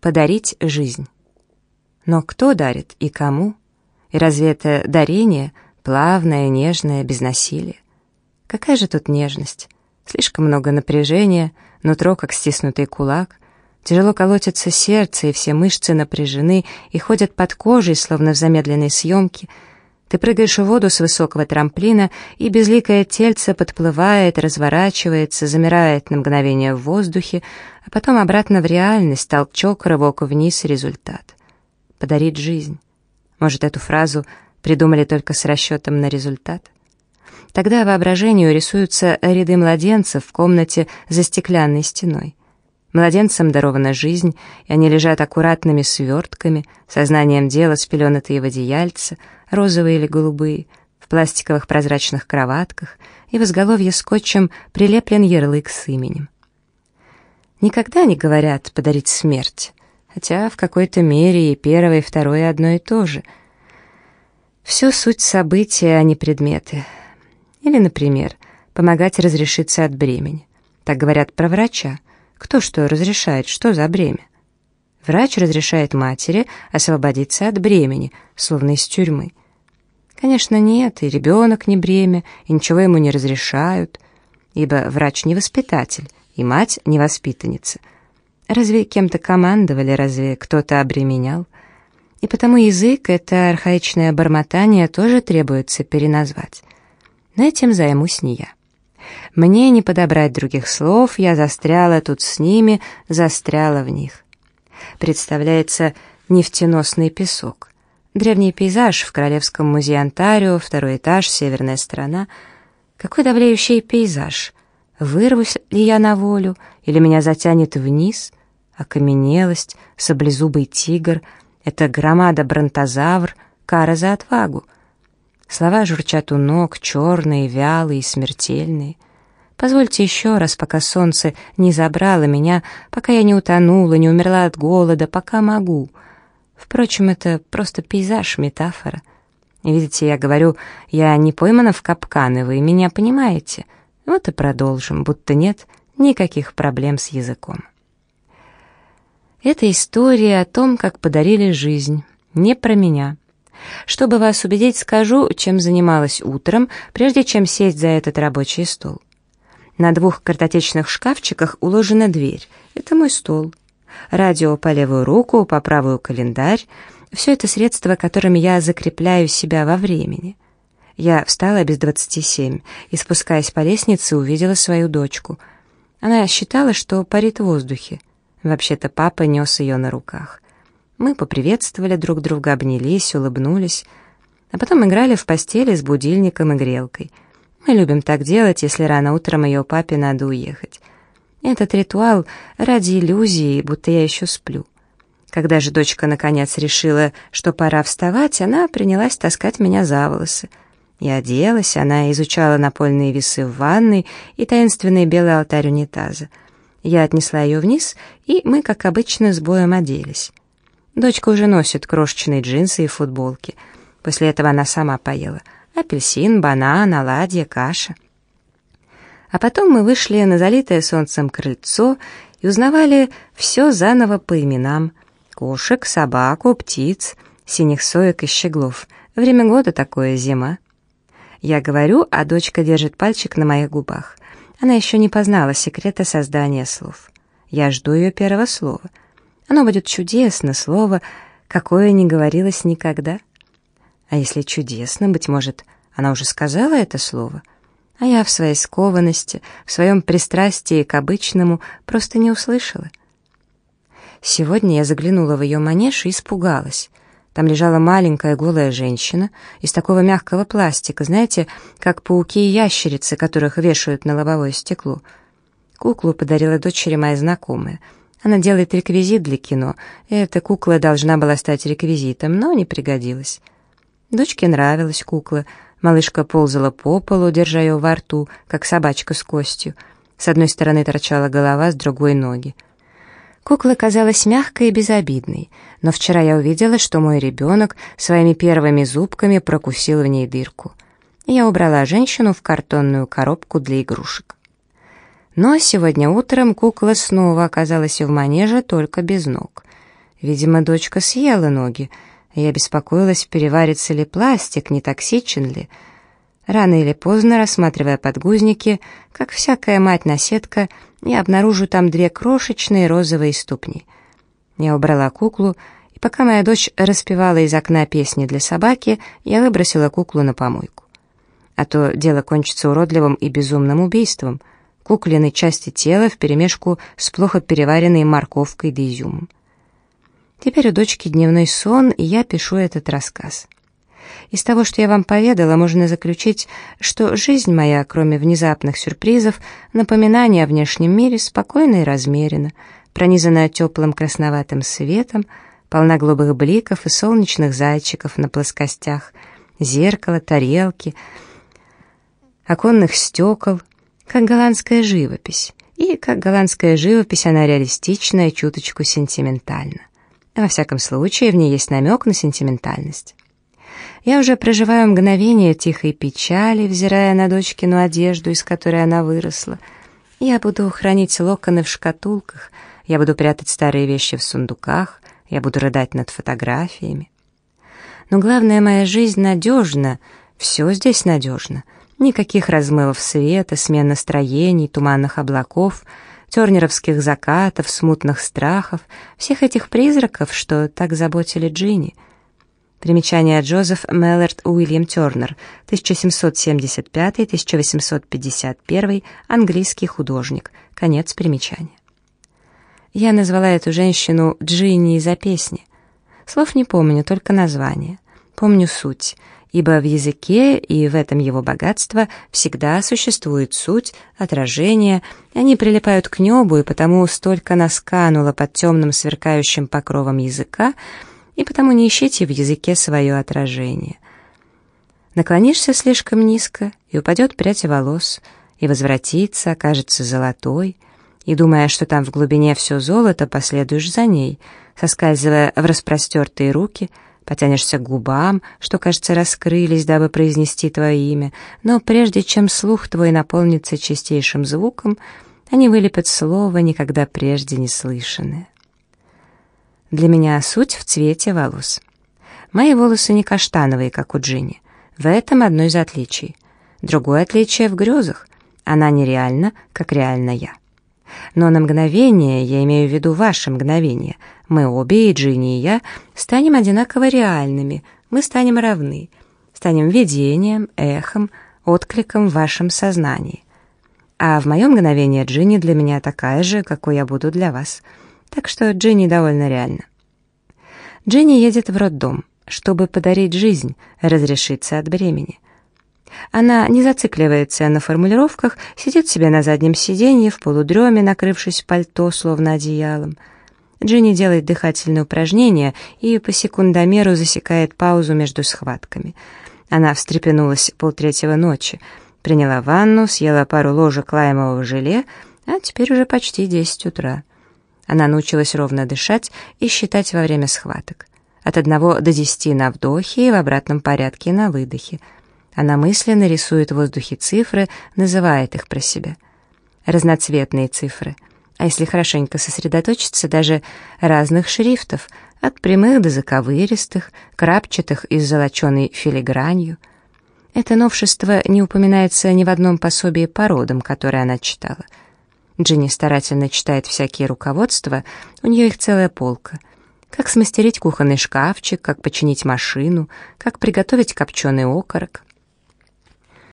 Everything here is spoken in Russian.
Подарить жизнь. Но кто дарит и кому? И разве это дарение плавное, нежное, без насилия? Какая же тут нежность? Слишком много напряжения, нутро как стиснутый кулак. Тяжело колотится сердце, и все мышцы напряжены и ходят под кожей, словно в замедленной съемке — ты прыгаешь в воду с высокого трамплина, и безликое тельце подплывает, разворачивается, замирает на мгновение в воздухе, а потом обратно в реальность, толчок, рывок вниз, результат. Подарить жизнь. Может, эту фразу придумали только с расчетом на результат? Тогда воображению рисуются ряды младенцев в комнате за стеклянной стеной. Младенцам дарована жизнь, и они лежат аккуратными свертками, сознанием дела спеленатые в одеяльце, розовые или голубые, в пластиковых прозрачных кроватках, и в изголовье скотчем прилеплен ярлык с именем. Никогда не говорят «подарить смерть», хотя в какой-то мере и первое, и второе одно и то же. Все суть события, а не предметы. Или, например, помогать разрешиться от бремени. Так говорят про врача. Кто что разрешает, что за бремя? Врач разрешает матери освободиться от бремени, словно из тюрьмы. Конечно, нет, и ребенок не бремя, и ничего ему не разрешают, ибо врач не воспитатель, и мать не воспитанница. Разве кем-то командовали, разве кто-то обременял? И потому язык, это архаичное бормотание, тоже требуется переназвать. Но этим займусь не я. Мне не подобрать других слов, я застряла тут с ними, застряла в них. Представляется нефтеносный песок. Древний пейзаж в Королевском музее Онтарио, второй этаж, северная сторона. Какой давляющий пейзаж. Вырвусь ли я на волю, или меня затянет вниз? Окаменелость, саблезубый тигр — это громада-бронтозавр, кара за отвагу — Слова журчат у ног, черные, вялые, смертельные. Позвольте еще раз, пока солнце не забрало меня, пока я не утонула, не умерла от голода, пока могу. Впрочем, это просто пейзаж, метафора. Видите, я говорю, я не поймана в капканы, вы меня понимаете. Вот и продолжим, будто нет никаких проблем с языком. Это история о том, как подарили жизнь. Не про меня. Чтобы вас убедить, скажу, чем занималась утром, прежде чем сесть за этот рабочий стол. На двух картотечных шкафчиках уложена дверь. Это мой стол. Радио по левую руку, по правую календарь. Все это средства, которыми я закрепляю себя во времени. Я встала без двадцати семь и, спускаясь по лестнице, увидела свою дочку. Она считала, что парит в воздухе. Вообще-то папа нес ее на руках. Мы поприветствовали друг друга, обнялись, улыбнулись, а потом играли в постели с будильником и грелкой. Мы любим так делать, если рано утром ее папе надо уехать. Этот ритуал ради иллюзии, будто я еще сплю. Когда же дочка наконец решила, что пора вставать, она принялась таскать меня за волосы. Я оделась, она изучала напольные весы в ванной и таинственный белый алтарь унитаза. Я отнесла ее вниз, и мы, как обычно, с боем оделись. Дочка уже носит крошечные джинсы и футболки. После этого она сама поела. Апельсин, банан, оладья, каша. А потом мы вышли на залитое солнцем крыльцо и узнавали все заново по именам. Кошек, собаку, птиц, синих соек и щеглов. Время года такое, зима. Я говорю, а дочка держит пальчик на моих губах. Она еще не познала секрета создания слов. Я жду ее первого слова — оно будет чудесно, слово, какое не говорилось никогда. А если чудесно, быть может, она уже сказала это слово, а я в своей скованности, в своем пристрастии к обычному просто не услышала. Сегодня я заглянула в ее манеж и испугалась. Там лежала маленькая голая женщина из такого мягкого пластика, знаете, как пауки и ящерицы, которых вешают на лобовое стекло. Куклу подарила дочери моя знакомая — она делает реквизит для кино, и эта кукла должна была стать реквизитом, но не пригодилась. Дочке нравилась кукла. Малышка ползала по полу, держа ее во рту, как собачка с костью. С одной стороны торчала голова, с другой — ноги. Кукла казалась мягкой и безобидной, но вчера я увидела, что мой ребенок своими первыми зубками прокусил в ней дырку. Я убрала женщину в картонную коробку для игрушек. Но сегодня утром кукла снова оказалась в манеже, только без ног. Видимо, дочка съела ноги. Я беспокоилась, переварится ли пластик, не токсичен ли. Рано или поздно, рассматривая подгузники, как всякая мать-наседка, я обнаружу там две крошечные розовые ступни. Я убрала куклу, и пока моя дочь распевала из окна песни для собаки, я выбросила куклу на помойку. А то дело кончится уродливым и безумным убийством. Куклины части тела вперемешку с плохо переваренной морковкой да изюмом. Теперь у дочки дневной сон, и я пишу этот рассказ. Из того, что я вам поведала, можно заключить, что жизнь моя, кроме внезапных сюрпризов, напоминания о внешнем мире, спокойна и размерена, пронизана теплым красноватым светом, полна голубых бликов и солнечных зайчиков на плоскостях, зеркала, тарелки, оконных стекол, как голландская живопись. И, как голландская живопись, она реалистична и чуточку сентиментальна. Во всяком случае, в ней есть намек на сентиментальность. Я уже проживаю мгновение тихой печали, взирая на дочкину одежду, из которой она выросла. Я буду хранить локоны в шкатулках, я буду прятать старые вещи в сундуках, я буду рыдать над фотографиями. Но главное, моя жизнь надежна, все здесь надежно. Никаких размывов света, смен настроений, туманных облаков — тернеровских закатов, смутных страхов, всех этих призраков, что так заботили Джинни. Примечание Джозеф Меллард Уильям Тернер, 1775-1851, английский художник. Конец примечания. Я назвала эту женщину Джинни из-за песни. Слов не помню, только название. Помню суть — ибо в языке и в этом его богатство всегда существует суть, отражение, они прилипают к небу, и потому столько наскануло под темным сверкающим покровом языка, и потому не ищите в языке свое отражение. Наклонишься слишком низко, и упадет прядь волос, и возвратится, окажется золотой, и, думая, что там в глубине все золото, последуешь за ней, соскальзывая в распростертые руки — потянешься к губам, что, кажется, раскрылись, дабы произнести твое имя, но прежде чем слух твой наполнится чистейшим звуком, они вылепят слово, никогда прежде не слышанное. Для меня суть в цвете волос. Мои волосы не каштановые, как у Джинни. В этом одно из отличий. Другое отличие в грезах. Она нереальна, как реально я. Но на мгновение, я имею в виду ваше мгновение, мы обе, и Джинни, и я, станем одинаково реальными, мы станем равны, станем видением, эхом, откликом в вашем сознании. А в моем мгновение Джинни для меня такая же, какой я буду для вас. Так что Джинни довольно реально. Джинни едет в роддом, чтобы подарить жизнь, разрешиться от бремени. Она не зацикливается на формулировках, сидит себе на заднем сиденье в полудреме, накрывшись пальто, словно одеялом. Джинни делает дыхательные упражнения и по секундомеру засекает паузу между схватками. Она встрепенулась полтретьего ночи, приняла ванну, съела пару ложек лаймового желе, а теперь уже почти десять утра. Она научилась ровно дышать и считать во время схваток. От одного до десяти на вдохе и в обратном порядке на выдохе — она мысленно рисует в воздухе цифры, называет их про себя. Разноцветные цифры. А если хорошенько сосредоточиться, даже разных шрифтов, от прямых до заковыристых, крапчатых и с золоченой филигранью. Это новшество не упоминается ни в одном пособии по родам, которое она читала. Джинни старательно читает всякие руководства, у нее их целая полка. Как смастерить кухонный шкафчик, как починить машину, как приготовить копченый окорок.